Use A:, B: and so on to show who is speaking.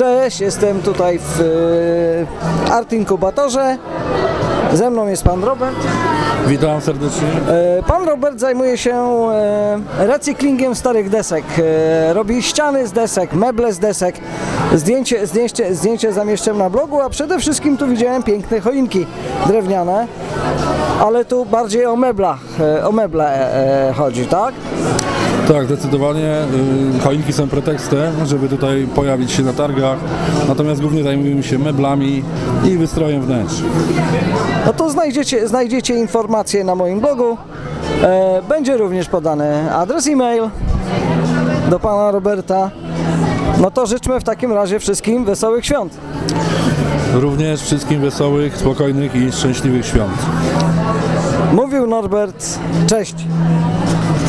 A: Cześć, jestem tutaj w e, Art Inkubatorze. Ze mną jest pan Robert.
B: Witam serdecznie.
A: E, Pan Robert zajmuje się e, recyklingiem starych desek. Robi ściany z desek, meble z desek. Zdjęcie, zdjęcie, zdjęcie zamieszczę na blogu, a przede wszystkim tu widziałem piękne choinki drewniane. Ale tu bardziej o meblach, o meble chodzi, tak?
B: Tak, zdecydowanie y, choinki są pretekstem, żeby tutaj pojawić się na targach. Natomiast głównie zajmujemy się meblami i wystrojem wnętrz.
A: No to znajdziecie, znajdziecie informacje na moim blogu. E, będzie również podany adres e-mail do pana Roberta. No to życzmy w takim razie wszystkim wesołych świąt.
B: Również wszystkim wesołych, spokojnych i szczęśliwych świąt.
A: Mówił Norbert, cześć.